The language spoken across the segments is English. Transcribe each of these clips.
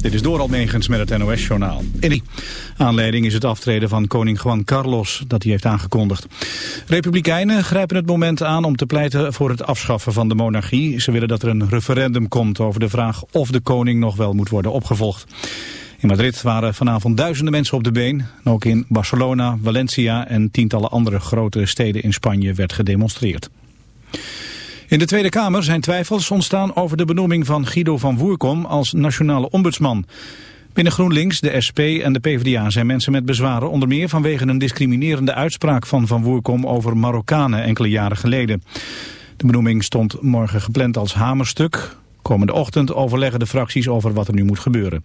Dit is Doral Megens met het NOS-journaal. Aanleiding is het aftreden van koning Juan Carlos, dat hij heeft aangekondigd. Republikeinen grijpen het moment aan om te pleiten voor het afschaffen van de monarchie. Ze willen dat er een referendum komt over de vraag of de koning nog wel moet worden opgevolgd. In Madrid waren vanavond duizenden mensen op de been. ook in Barcelona, Valencia en tientallen andere grote steden in Spanje werd gedemonstreerd. In de Tweede Kamer zijn twijfels ontstaan over de benoeming van Guido van Woerkom als nationale ombudsman. Binnen GroenLinks, de SP en de PvdA zijn mensen met bezwaren onder meer vanwege een discriminerende uitspraak van Van Woerkom over Marokkanen enkele jaren geleden. De benoeming stond morgen gepland als hamerstuk. Komende ochtend overleggen de fracties over wat er nu moet gebeuren.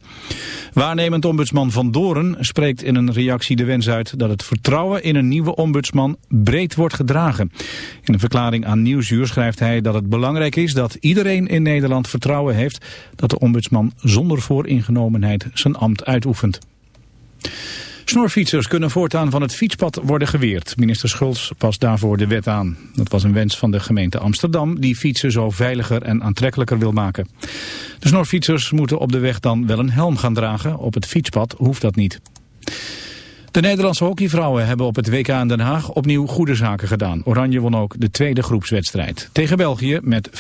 Waarnemend ombudsman Van Doren spreekt in een reactie de wens uit dat het vertrouwen in een nieuwe ombudsman breed wordt gedragen. In een verklaring aan Nieuwsuur schrijft hij dat het belangrijk is dat iedereen in Nederland vertrouwen heeft dat de ombudsman zonder vooringenomenheid zijn ambt uitoefent. Snorfietsers kunnen voortaan van het fietspad worden geweerd. Minister Schulz past daarvoor de wet aan. Dat was een wens van de gemeente Amsterdam die fietsen zo veiliger en aantrekkelijker wil maken. De snorfietsers moeten op de weg dan wel een helm gaan dragen. Op het fietspad hoeft dat niet. De Nederlandse hockeyvrouwen hebben op het WK in Den Haag opnieuw goede zaken gedaan. Oranje won ook de tweede groepswedstrijd. Tegen België met 4-0.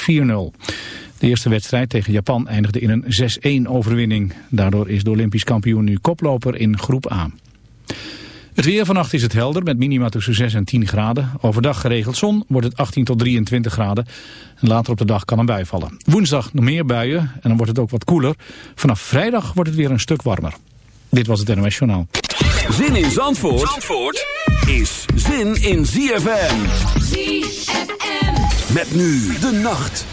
De eerste wedstrijd tegen Japan eindigde in een 6-1 overwinning. Daardoor is de Olympisch kampioen nu koploper in groep A. Het weer vannacht is het helder met minima tussen 6 en 10 graden. Overdag geregeld zon wordt het 18 tot 23 graden. En later op de dag kan een bui vallen. Woensdag nog meer buien en dan wordt het ook wat koeler. Vanaf vrijdag wordt het weer een stuk warmer. Dit was het NOS Journaal. Zin in Zandvoort, Zandvoort is zin in ZFM. ZFM. Met nu de nacht.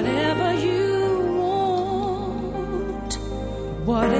whatever you want, whatever.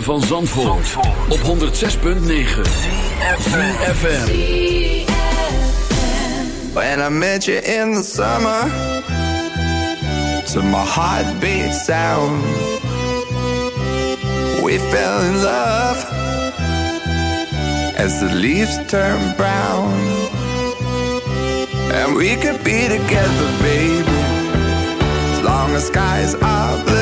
Van Zandvoort, op 106.9 CFFM When I met you in the summer To my heartbeat sound We fell in love As the leaves turn brown. And we could be together, baby As long as skies are blue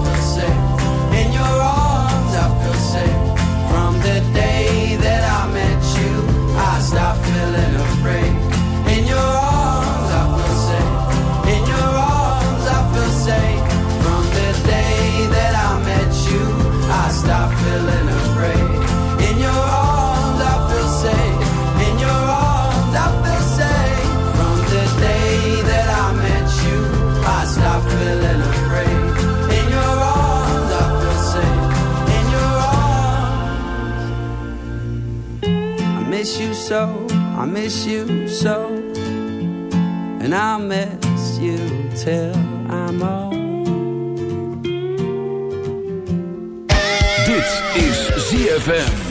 so, I miss you so, and I'll miss you till I'm old. Dit is ZFM.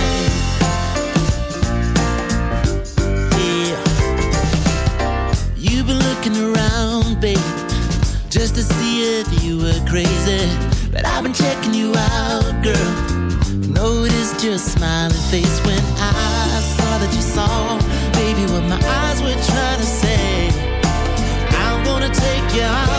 Crazy. But I've been checking you out, girl. Noticed your smiling face when I saw that you saw, baby, what my eyes were trying to say. I'm gonna take you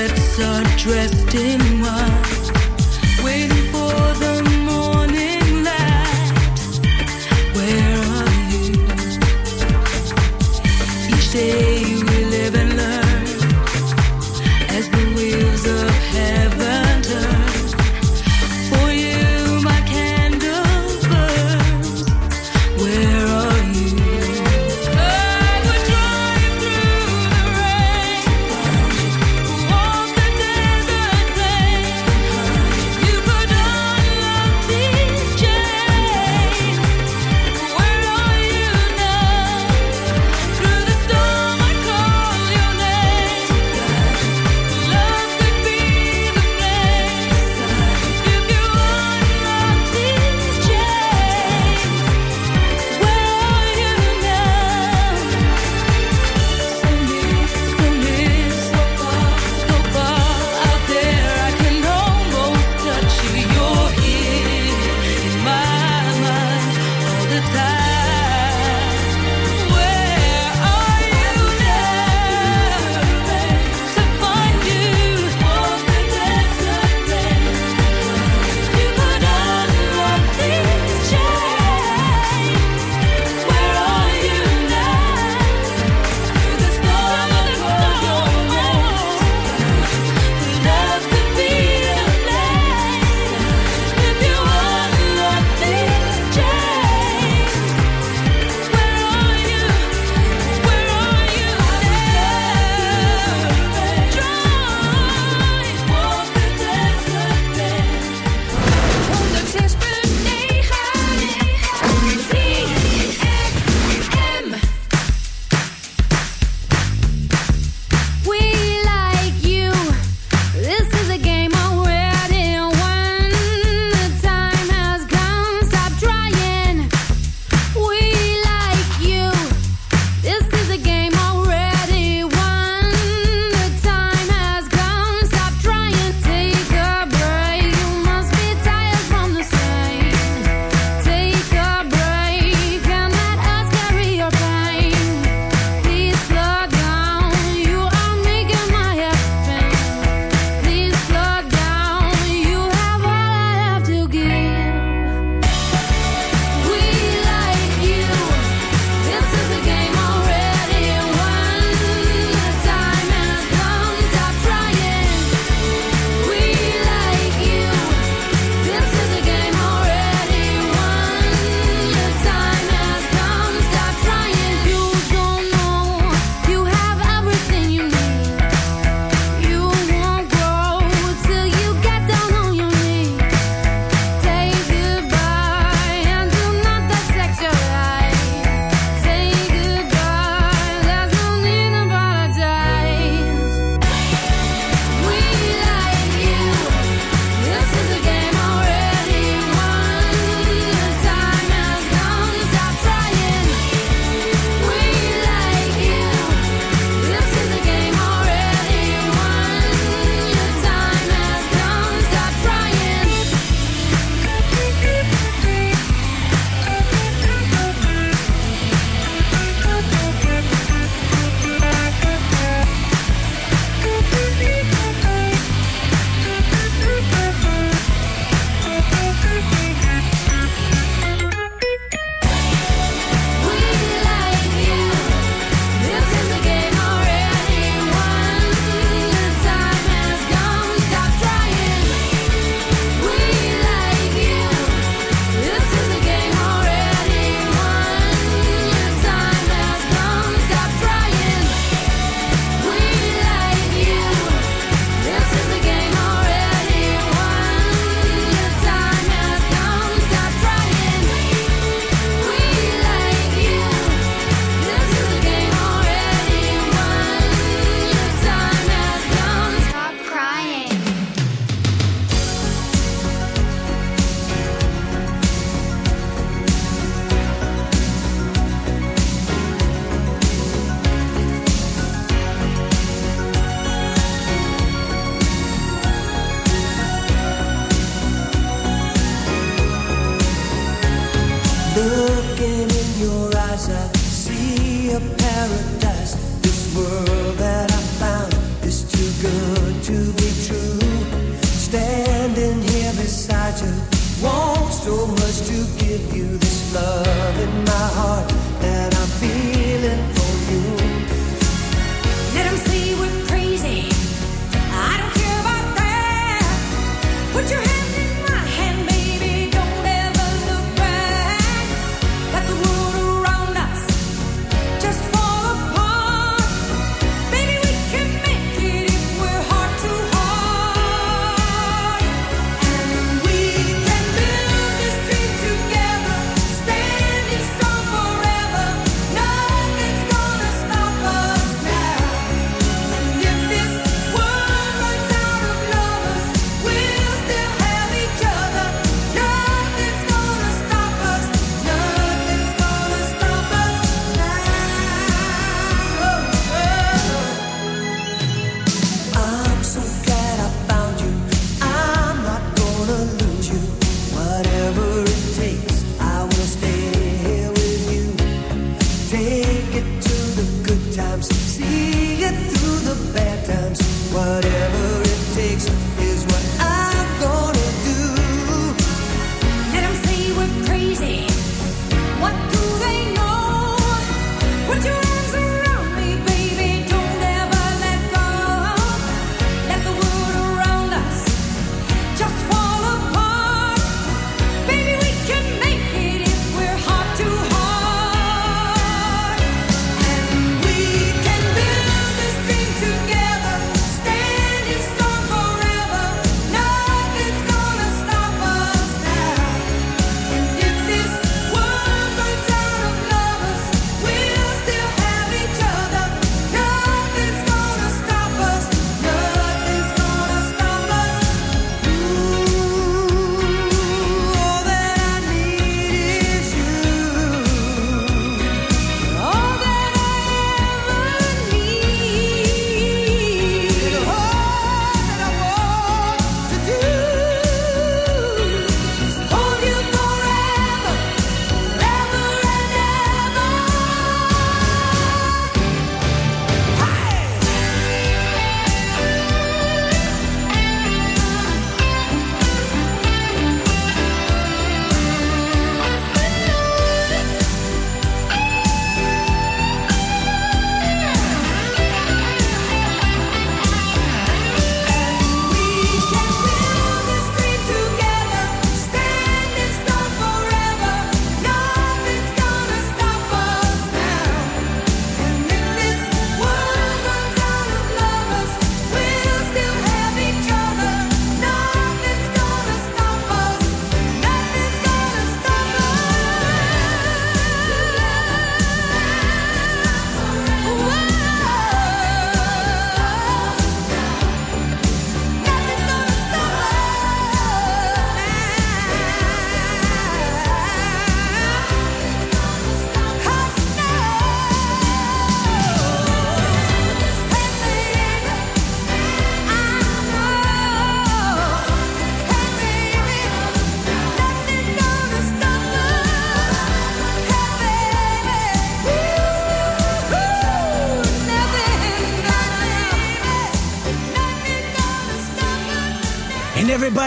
Through the storm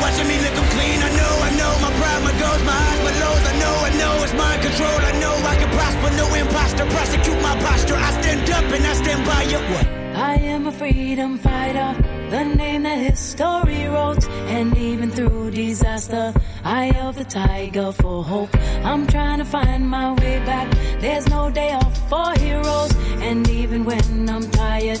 watching me lick them clean. I know, I know, my pride, my goals, my highs, my lows. I know, I know, it's mind control. I know eye can prosper, no imposter. Prosecute my posture. I stand up and I stand by you. What? I am a freedom fighter, the name that history wrote. And even through disaster, I of the tiger for hope. I'm trying to find my way back. There's no day off for heroes. And even when I'm tired,